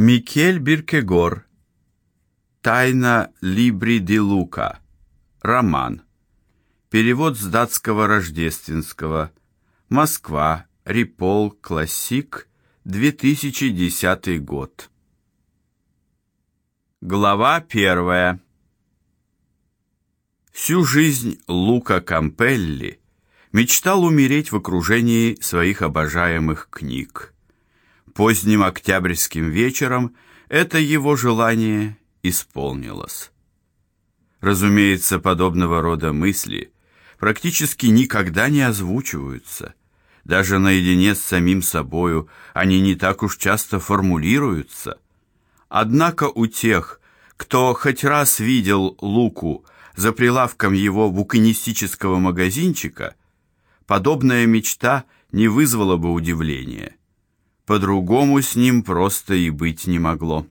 Микель Биркегор. Тайна Либри ди Лука. Роман. Перевод с датского рождественского. Москва. Рипол. Классик. 2010 год. Глава первая. Всю жизнь Лука Кампелли мечтал умереть в окружении своих обожаемых книг. Поздним октябрьским вечером это его желание исполнилось. Разумеется, подобного рода мысли практически никогда не озвучиваются. Даже наедине с самим собою они не так уж часто формулируются. Однако у тех, кто хоть раз видел Луку за прилавком его букинистического магазинчика, подобная мечта не вызвала бы удивления. По-другому с ним просто и быть не могло.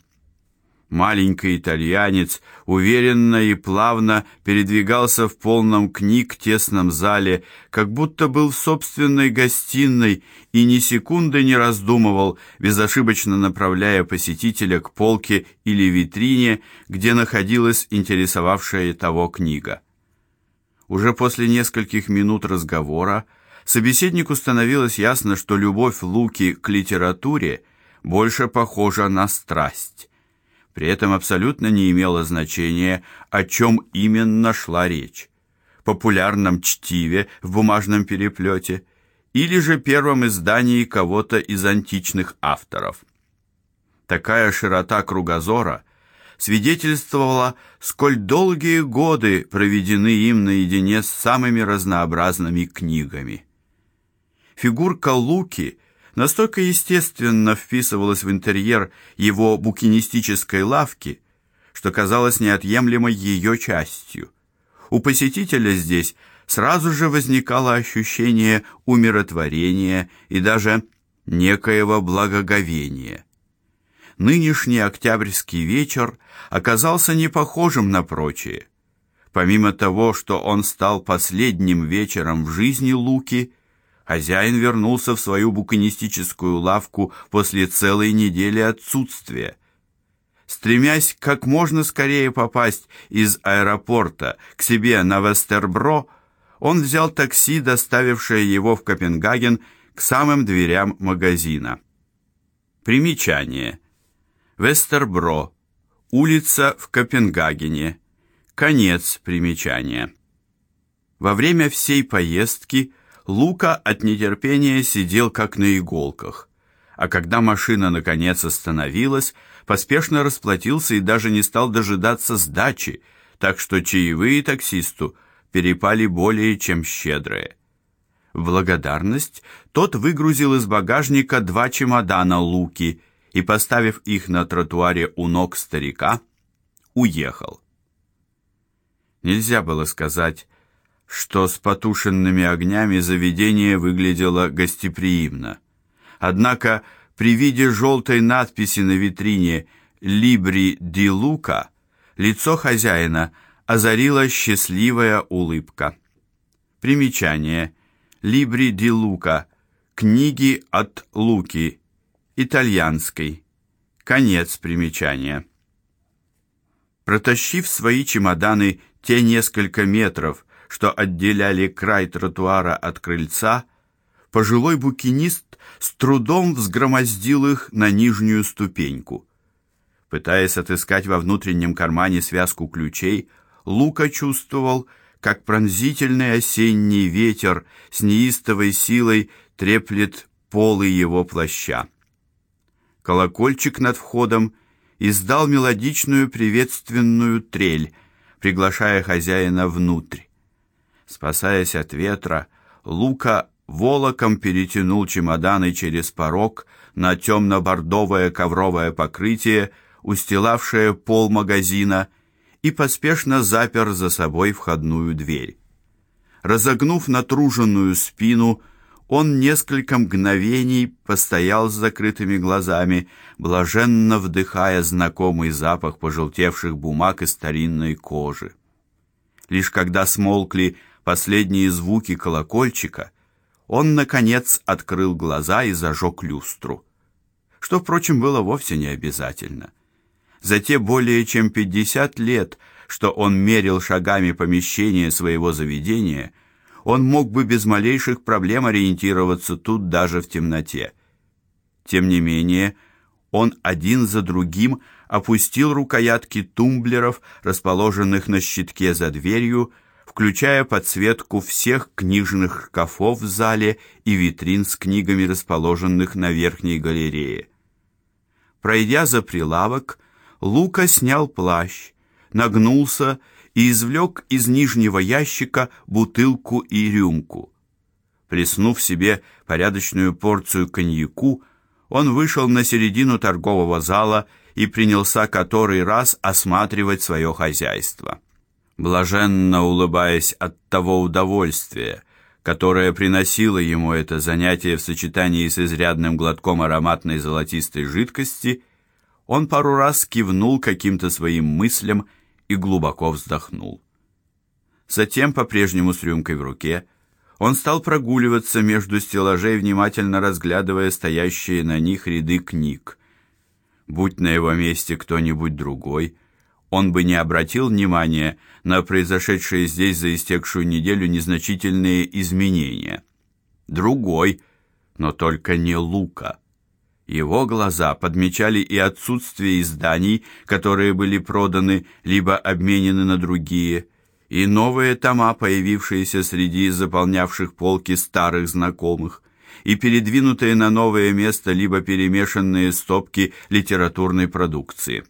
Маленький итальянец уверенно и плавно передвигался в полном книг тесном зале, как будто был в собственной гостиной и ни секунды не раздумывал, безошибочно направляя посетителя к полке или витрине, где находилась интересовавшая того книга. Уже после нескольких минут разговора собеседнику становилось ясно, что любовь Луки к литературе больше похожа на страсть. При этом абсолютно не имело значения, о чем именно шла речь: популярном чтиве в бумажном переплете или же первом издании кого-то из античных авторов. Такая широта кругозора свидетельствовала, сколь долгие годы проведены им наедине с самыми разнообразными книгами. Фигурка Луки настолько естественно вписывалась в интерьер его букинистической лавки, что казалась неотъемлемой ее частью. У посетителя здесь сразу же возникало ощущение умиротворения и даже некоего благоговения. Нынешний октябрьский вечер оказался не похожим на прочие. Помимо того, что он стал последним вечером в жизни Луки, Хозяин вернулся в свою букинистическую лавку после целой недели отсутствия. Стремясь как можно скорее попасть из аэропорта к себе на Вестербро, он взял такси, доставившее его в Копенгаген к самым дверям магазина. Примечание. Вестербро. Улица в Копенгагене. Конец примечания. Во время всей поездки Лука от нетерпения сидел как на иголках, а когда машина наконец остановилась, поспешно расплатился и даже не стал дожидаться сдачи, так что чаевые таксисту перепали более чем щедрые. В благодарность тот выгрузил из багажника два чемодана Луки и, поставив их на тротуаре у ног старика, уехал. Нельзя было сказать, что с потушенными огнями заведение выглядело гостеприимно. Однако при виде желтой надписи на витрине «Либри ди Лука» лицо хозяина озарила счастливая улыбка. Примечание. «Либри ди Лука» – книги от Луки, итальянской. Конец примечания. Протащив свои чемоданы те несколько метров, что отделяли край тротуара от крыльца, пожилой букинист с трудом взгромоздил их на нижнюю ступеньку. Пытаясь отыскать во внутреннем кармане связку ключей, Лука чувствовал, как пронзительный осенний ветер с неистовой силой треплет полы его плаща. Колокольчик над входом издал мелодичную приветственную трель, приглашая хозяина внутрь. Спасаясь от ветра, Лука волоком перетянул чемоданы через порог на темно-бордовое ковровое покрытие, устилавшее пол магазина, и поспешно запер за собой входную дверь. Разогнув натруженную спину, он несколько мгновений постоял с закрытыми глазами, блаженно вдыхая знакомый запах пожелтевших бумаг и старинной кожи. Лишь когда смолкли последние звуки колокольчика, он наконец открыл глаза и зажег люстру. что, впрочем, было вовсе не обязательно. За те более чем 50 лет, что он мерил шагами помещение своего заведения, он мог бы без малейших проблем ориентироваться тут даже в темноте. Тем не менее, он один за другим опустил рукоятки тумблеров, расположенных на щитке за дверью, включая подсветку всех книжных шкафов в зале и витрин с книгами, расположенных на верхней галерее. Пройдя за прилавок, Лука снял плащ, нагнулся и извлек из нижнего ящика бутылку и рюмку. Плеснув себе порядочную порцию коньяку, он вышел на середину торгового зала и принялся который раз осматривать свое хозяйство. Блаженно улыбаясь от того удовольствия, которое приносило ему это занятие в сочетании с изрядным глотком ароматной золотистой жидкости, он пару раз кивнул каким-то своим мыслям и глубоко вздохнул. Затем, по-прежнему с рюмкой в руке, он стал прогуливаться между стеллажей, внимательно разглядывая стоящие на них ряды книг. Будь на его месте кто-нибудь другой, он бы не обратил внимания на произошедшие здесь за истекшую неделю незначительные изменения. Другой, но только не Лука. Его глаза подмечали и отсутствие изданий, которые были проданы либо обменены на другие, и новые тома, появившиеся среди заполнявших полки старых знакомых, и передвинутые на новое место либо перемешанные стопки литературной продукции.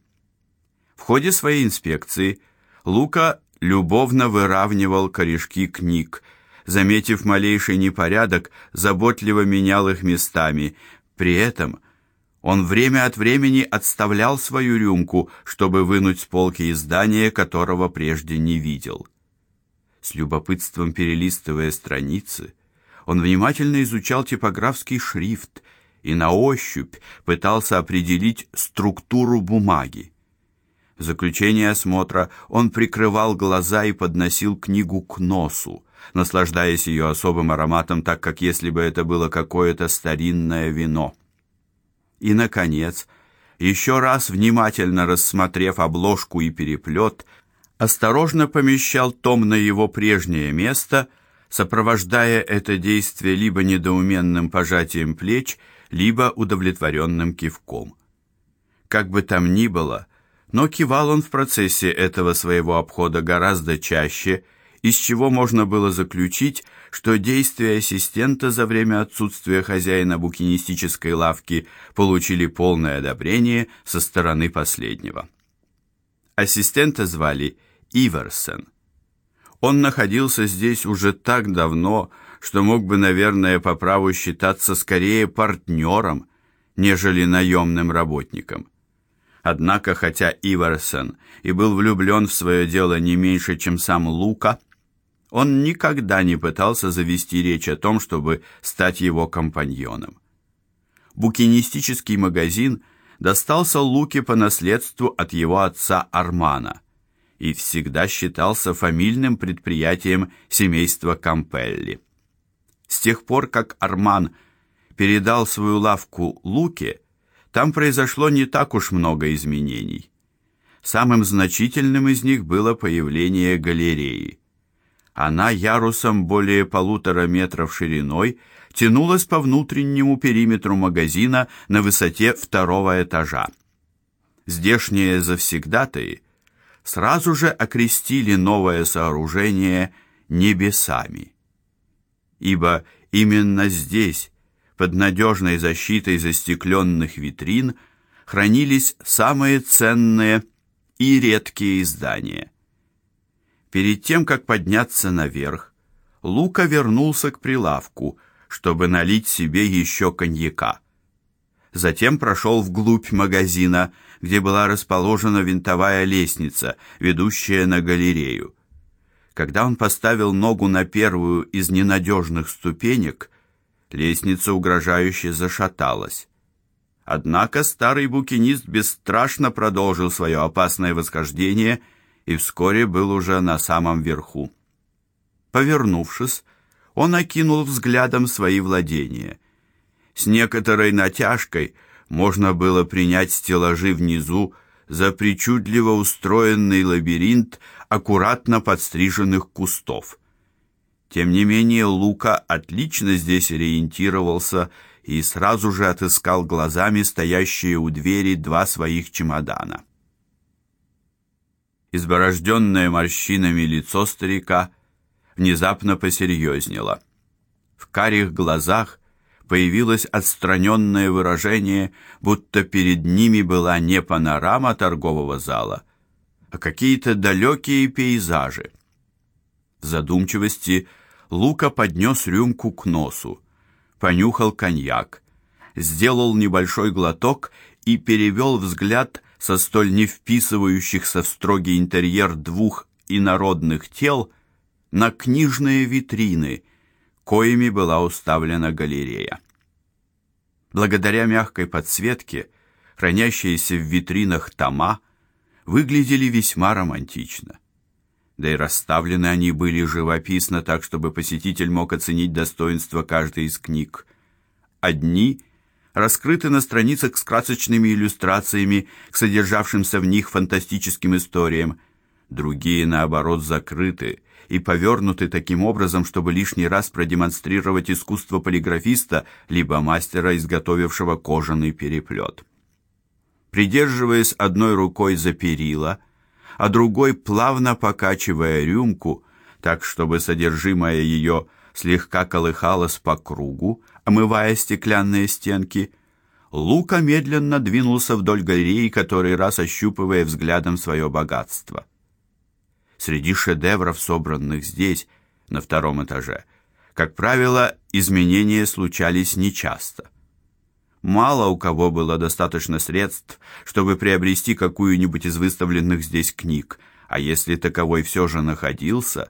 Ходе своей инспекции Лука любовно выравнивал корешки книг, заметив малейший непорядок, заботливо менял их местами. При этом он время от времени отставлял свою рюмку, чтобы вынуть с полки издание, которого прежде не видел. С любопытством перелистывая страницы, он внимательно изучал типографский шрифт и на ощупь пытался определить структуру бумаги. В заключение осмотра он прикрывал глаза и подносил книгу к носу, наслаждаясь ее особым ароматом, так как если бы это было какое-то старинное вино. И наконец, еще раз внимательно рассмотрев обложку и переплет, осторожно помещал том на его прежнее место, сопровождая это действие либо недоуменным пожатием плеч, либо удовлетворенным кивком. Как бы там ни было, но кивал он в процессе этого своего обхода гораздо чаще, из чего можно было заключить, что действия ассистента за время отсутствия хозяина букинистической лавки получили полное одобрение со стороны последнего. Ассистента звали Иверсен. Он находился здесь уже так давно, что мог бы, наверное, по праву считаться скорее партнером, нежели наемным работником. Однако, хотя Иверсен и был влюблен в свое дело не меньше, чем сам Лука, он никогда не пытался завести речь о том, чтобы стать его компаньоном. Букинистический магазин достался Луке по наследству от его отца Армана и всегда считался фамильным предприятием семейства Кампелли. С тех пор, как Арман передал свою лавку Луке, там произошло не так уж много изменений. Самым значительным из них было появление галереи. Она ярусом более полутора метров шириной тянулась по внутреннему периметру магазина на высоте второго этажа. Здешние завсегдатаи сразу же окрестили новое сооружение небесами. Ибо именно здесь, под надежной защитой застекленных витрин, хранились самые ценные и редкие издания – Перед тем, как подняться наверх, Лука вернулся к прилавку, чтобы налить себе еще коньяка. Затем прошел вглубь магазина, где была расположена винтовая лестница, ведущая на галерею. Когда он поставил ногу на первую из ненадежных ступенек, лестница угрожающе зашаталась. Однако старый букинист бесстрашно продолжил свое опасное восхождение – и вскоре был уже на самом верху. Повернувшись, он окинул взглядом свои владения. С некоторой натяжкой можно было принять стеллажи внизу за причудливо устроенный лабиринт аккуратно подстриженных кустов. Тем не менее, Лука отлично здесь ориентировался и сразу же отыскал глазами стоящие у двери два своих чемодана. Изборожденное морщинами лицо старика внезапно посерьезнело. В карих глазах появилось отстраненное выражение, будто перед ними была не панорама торгового зала, а какие-то далекие пейзажи. В задумчивости Лука поднес рюмку к носу, понюхал коньяк, сделал небольшой глоток и перевел взгляд со столь не вписывающихся в строгий интерьер двух инородных тел на книжные витрины, коими была уставлена галерея. Благодаря мягкой подсветке, хранящиеся в витринах тома выглядели весьма романтично. Да и расставлены они были живописно, так чтобы посетитель мог оценить достоинство каждой из книг. Одни раскрыты на страницах с красочными иллюстрациями к содержавшимся в них фантастическим историям, другие наоборот закрыты и повернуты таким образом, чтобы лишний раз продемонстрировать искусство полиграфиста либо мастера, изготовившего кожаный переплет. Придерживаясь одной рукой за перила, а другой плавно покачивая рюмку, так чтобы содержимое ее слегка колыхалось по кругу, омывая стеклянные стенки, Лука медленно двинулся вдоль галереи, который раз ощупывая взглядом свое богатство. Среди шедевров, собранных здесь, на втором этаже, как правило, изменения случались нечасто. Мало у кого было достаточно средств, чтобы приобрести какую-нибудь из выставленных здесь книг, а если таковой все же находился,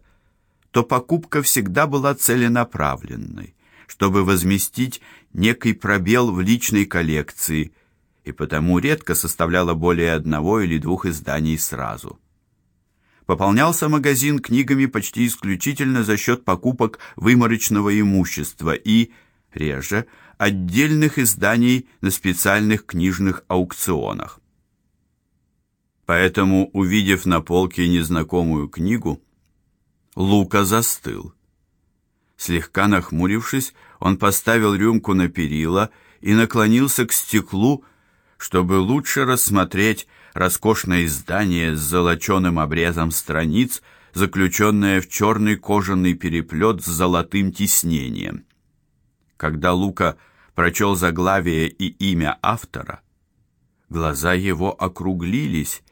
то покупка всегда была целенаправленной, чтобы возместить некий пробел в личной коллекции, и потому редко составляла более одного или двух изданий сразу. Пополнялся магазин книгами почти исключительно за счет покупок выморочного имущества и, реже, отдельных изданий на специальных книжных аукционах. Поэтому, увидев на полке незнакомую книгу, Лука застыл. Слегка нахмурившись, он поставил рюмку на перила и наклонился к стеклу, чтобы лучше рассмотреть роскошное издание с золоченым обрезом страниц, заключенное в черный кожаный переплет с золотым тиснением. Когда Лука прочел заглавие и имя автора, глаза его округлились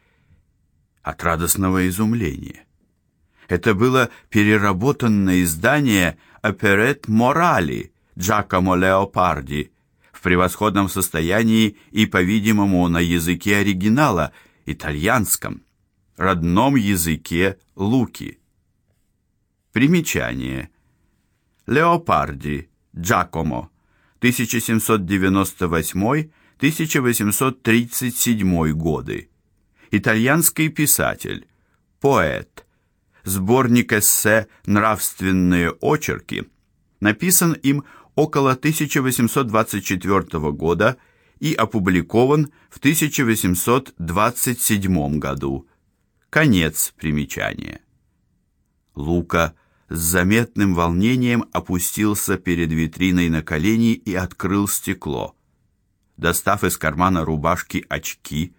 от радостного изумления. Это было переработанное издание «Оперет Морали» Джакомо Леопарди в превосходном состоянии и, по-видимому, на языке оригинала, итальянском, родном языке Луки. Примечание. Леопарди Джакомо 1798-1837 годы. Итальянский писатель, поэт. Сборник эссе Нравственные очерки написан им около 1824 года и опубликован в 1827 году. Конец примечания. Лука с заметным волнением опустился перед витриной на колени и открыл стекло. Достав из кармана рубашки очки,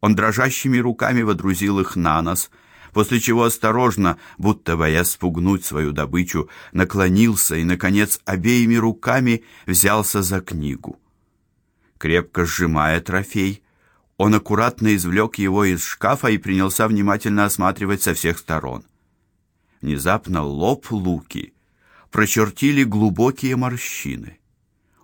он дрожащими руками водрузил их на нос, после чего осторожно, будто боясь спугнуть свою добычу, наклонился и наконец обеими руками взялся за книгу. Крепко сжимая трофей, он аккуратно извлек его из шкафа и принялся внимательно осматривать со всех сторон. Внезапно лоб Луки прочертили глубокие морщины.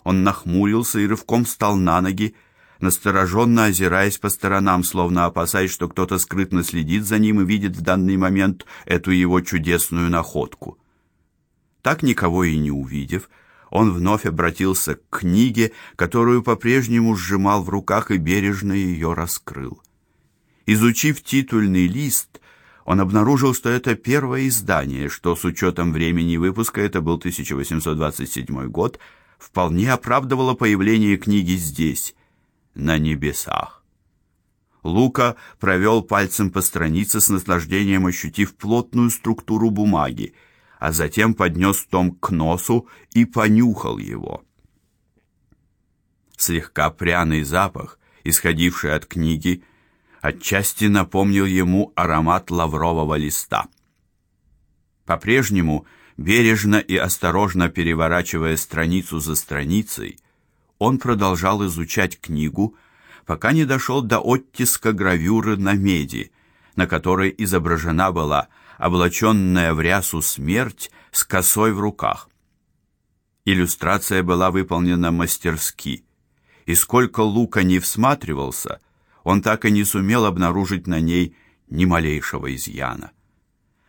Он нахмурился и рывком встал на ноги, настороженно озираясь по сторонам, словно опасаясь, что кто-то скрытно следит за ним и видит в данный момент эту его чудесную находку. Так никого и не увидев, он вновь обратился к книге, которую по-прежнему сжимал в руках и бережно ее раскрыл. Изучив титульный лист, он обнаружил, что это первое издание, что с учетом времени выпуска, это был 1827 год, вполне оправдывало появление книги здесь, на небесах. Лука провел пальцем по странице с наслаждением ощутив плотную структуру бумаги, а затем поднес том к носу и понюхал его. Слегка пряный запах, исходивший от книги, отчасти напомнил ему аромат лаврового листа. По-прежнему, бережно и осторожно переворачивая страницу за страницей, он продолжал изучать книгу, пока не дошел до оттиска гравюры на меди, на которой изображена была облаченная в рясу смерть с косой в руках. Иллюстрация была выполнена мастерски, и сколько Лука не всматривался, он так и не сумел обнаружить на ней ни малейшего изъяна.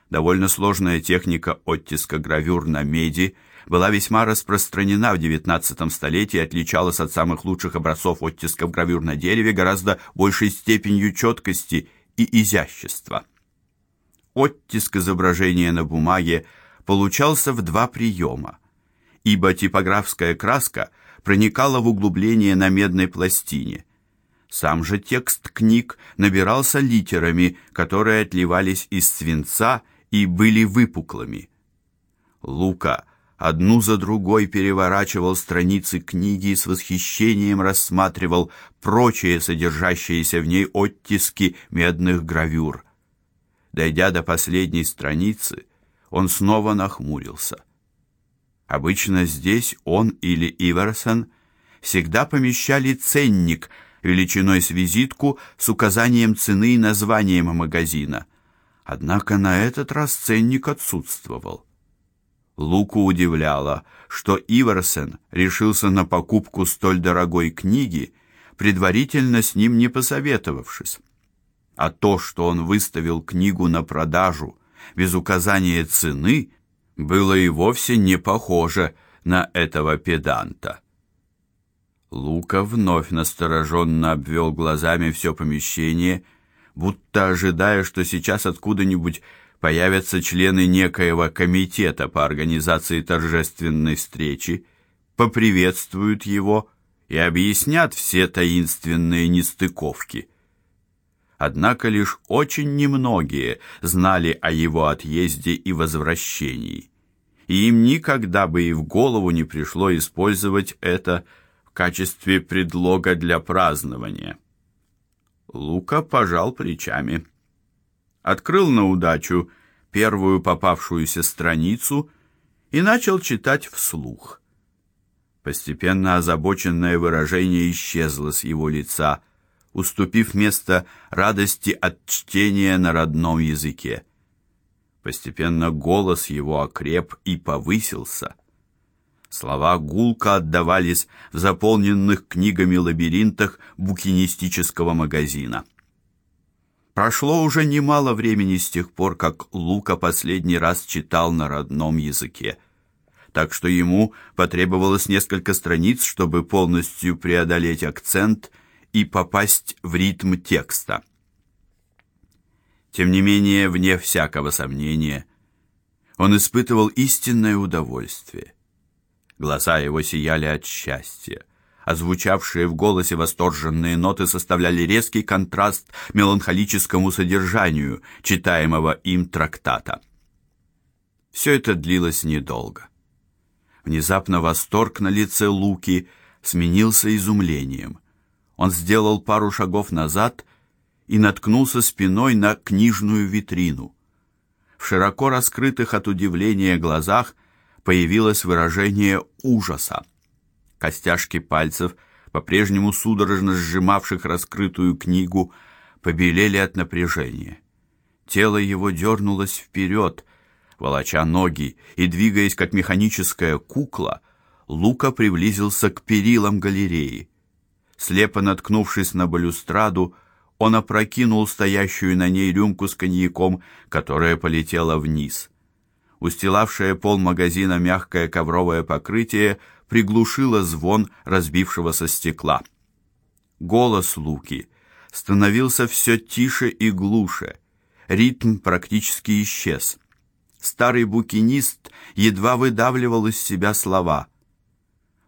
Довольно сложная техника оттиска гравюр на меди была весьма распространена в XIX столетии и отличалась от самых лучших образцов оттисков гравюр на дереве гораздо большей степенью четкости и изящества. Оттиск изображения на бумаге получался в два приема, ибо типографская краска проникала в углубление на медной пластине. Сам же текст книг набирался литерами, которые отливались из свинца и были выпуклыми. Лука одну за другой переворачивал страницы книги и с восхищением рассматривал прочие содержащиеся в ней оттиски медных гравюр. Дойдя до последней страницы, он снова нахмурился. Обычно здесь он или Иверсон всегда помещали ценник величиной с визитку с указанием цены и названием магазина. Однако на этот раз ценник отсутствовал. Луку удивляло, что Иверсен решился на покупку столь дорогой книги, предварительно с ним не посоветовавшись. А то, что он выставил книгу на продажу без указания цены, было и вовсе не похоже на этого педанта. Лука вновь настороженно обвел глазами все помещение, будто ожидая, что сейчас откуда-нибудь появятся члены некоего комитета по организации торжественной встречи, поприветствуют его и объяснят все таинственные нестыковки. Однако лишь очень немногие знали о его отъезде и возвращении, и им никогда бы и в голову не пришло использовать это качестве предлога для празднования. Лука пожал плечами открыл на удачу первую попавшуюся страницу и начал читать вслух. Постепенно озабоченное выражение исчезло с его лица, уступив место радости от чтения на родном языке. Постепенно голос его окреп и повысился. Слова гулко отдавались в заполненных книгами лабиринтах букинистического магазина. Прошло уже немало времени с тех пор, как Лука последний раз читал на родном языке. Так что ему потребовалось несколько страниц, чтобы полностью преодолеть акцент и попасть в ритм текста. Тем не менее, вне всякого сомнения, он испытывал истинное удовольствие. Глаза его сияли от счастья а звучавшие в голосе восторженные ноты составляли резкий контраст меланхолическому содержанию читаемого им трактата. Все это длилось недолго. Внезапно восторг на лице Луки сменился изумлением. Он сделал пару шагов назад и наткнулся спиной на книжную витрину. В широко раскрытых от удивления глазах появилось выражение ужаса. Костяшки пальцев, по-прежнему судорожно сжимавших раскрытую книгу, побелели от напряжения. Тело его дернулось вперед, волоча ноги и двигаясь как механическая кукла, Лука приблизился к перилам галереи. Слепо наткнувшись на балюстраду, он опрокинул стоящую на ней рюмку с коньяком, которая полетела вниз. Устилавшее пол магазина мягкое ковровое покрытие приглушило звон разбившегося стекла. Голос Луки становился все тише и глуше. Ритм практически исчез. Старый букинист едва выдавливал из себя слова.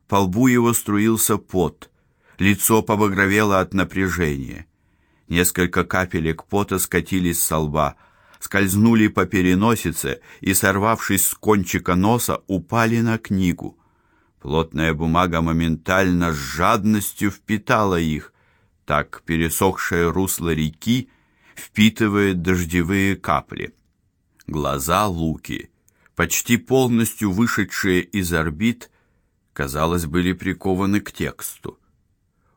По лбу его струился пот. Лицо побагровело от напряжения. Несколько капелек пота скатились с лба, скользнули по переносице и, сорвавшись с кончика носа, упали на книгу. Плотная бумага моментально с жадностью впитала их, так пересохшее русло реки впитывает дождевые капли. Глаза Луки, почти полностью вышедшие из орбит, казалось, были прикованы к тексту.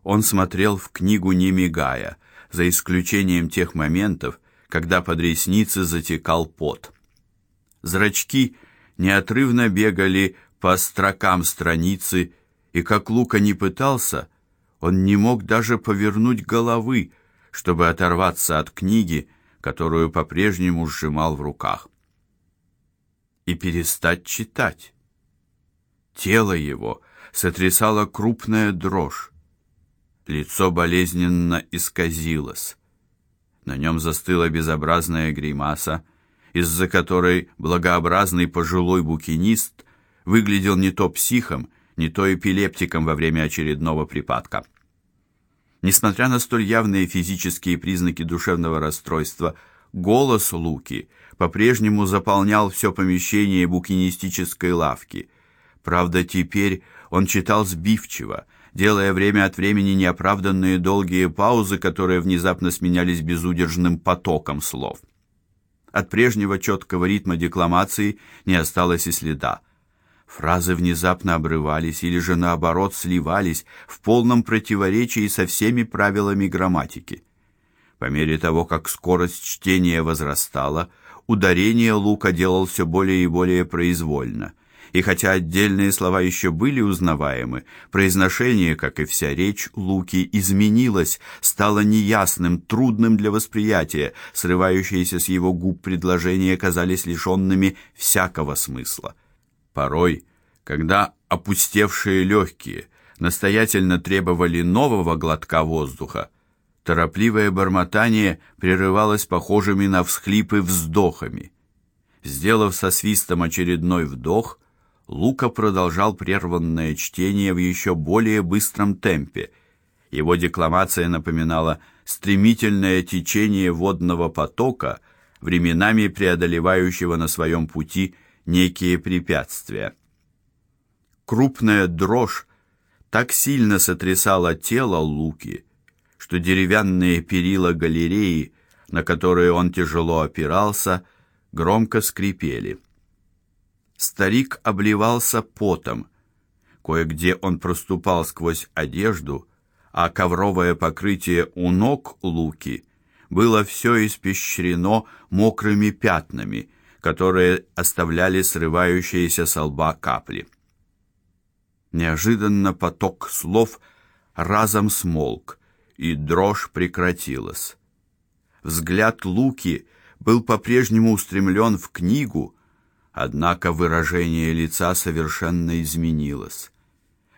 Он смотрел в книгу не мигая, за исключением тех моментов, когда под ресницы затекал пот. Зрачки неотрывно бегали по строкам страницы, и как Лука не пытался, он не мог даже повернуть головы, чтобы оторваться от книги, которую по-прежнему сжимал в руках. И перестать читать. Тело его сотрясала крупная дрожь. Лицо болезненно исказилось. На нем застыла безобразная гримаса, из-за которой благообразный пожилой букинист выглядел не то психом, не то эпилептиком во время очередного припадка. Несмотря на столь явные физические признаки душевного расстройства, голос Луки по-прежнему заполнял все помещение букинистической лавки. Правда, теперь он читал сбивчиво, делая время от времени неоправданные долгие паузы, которые внезапно сменялись безудержным потоком слов. От прежнего четкого ритма декламации не осталось и следа. Фразы внезапно обрывались или же наоборот сливались в полном противоречии со всеми правилами грамматики. По мере того, как скорость чтения возрастала, ударение Лука делал все более и более произвольно и хотя отдельные слова еще были узнаваемы, произношение, как и вся речь Луки, изменилось, стало неясным, трудным для восприятия, срывающиеся с его губ предложения казались лишенными всякого смысла. Порой, когда опустевшие легкие настоятельно требовали нового глотка воздуха, торопливое бормотание прерывалось похожими на всхлипы вздохами. Сделав со свистом очередной вдох, Лука продолжал прерванное чтение в еще более быстром темпе. Его декламация напоминала стремительное течение водного потока, временами преодолевающего на своем пути некие препятствия. Крупная дрожь так сильно сотрясала тело Луки, что деревянные перила галереи, на которые он тяжело опирался, громко скрипели. Старик обливался потом. Кое-где он проступал сквозь одежду, а ковровое покрытие у ног Луки было все испещрено мокрыми пятнами, которые оставляли срывающиеся с лба капли. Неожиданно поток слов разом смолк, и дрожь прекратилась. Взгляд Луки был по-прежнему устремлен в книгу, Однако выражение лица совершенно изменилось.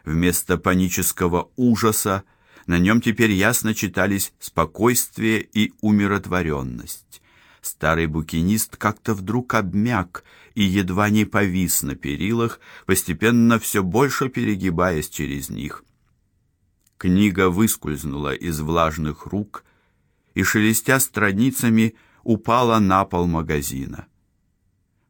Вместо панического ужаса на нем теперь ясно читались спокойствие и умиротворенность. Старый букинист как-то вдруг обмяк и едва не повис на перилах, постепенно все больше перегибаясь через них. Книга выскользнула из влажных рук и шелестя страницами упала на пол магазина.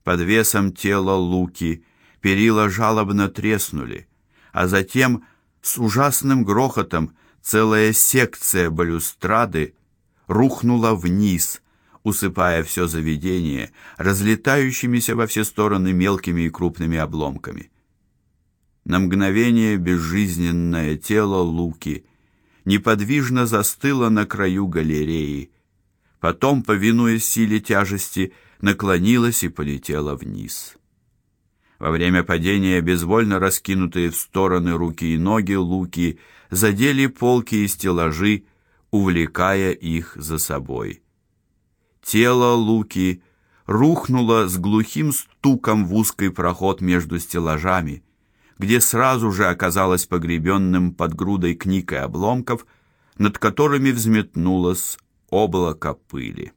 Под весом тела Луки перила жалобно треснули, а затем с ужасным грохотом целая секция балюстрады рухнула вниз, усыпая все заведение разлетающимися во все стороны мелкими и крупными обломками. На мгновение безжизненное тело Луки неподвижно застыло на краю галереи. Потом, повинуясь силе тяжести, наклонилась и полетела вниз. Во время падения безвольно раскинутые в стороны руки и ноги Луки задели полки и стеллажи, увлекая их за собой. Тело Луки рухнуло с глухим стуком в узкий проход между стеллажами, где сразу же оказалось погребенным под грудой книг и обломков, над которыми взметнулось облако пыли.